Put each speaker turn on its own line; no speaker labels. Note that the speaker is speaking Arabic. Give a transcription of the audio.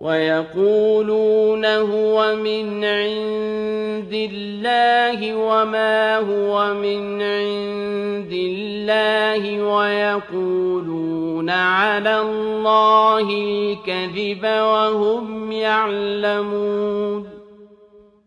وَيَقُولُونَ هُوَ مِنْ عِندِ اللَّهِ وَمَا هُوَ مِنْ عِندِ اللَّهِ وَيَقُولُونَ عَلَى اللَّهِ الْكَذِبَ وَهُمْ يَعْلَمُونَ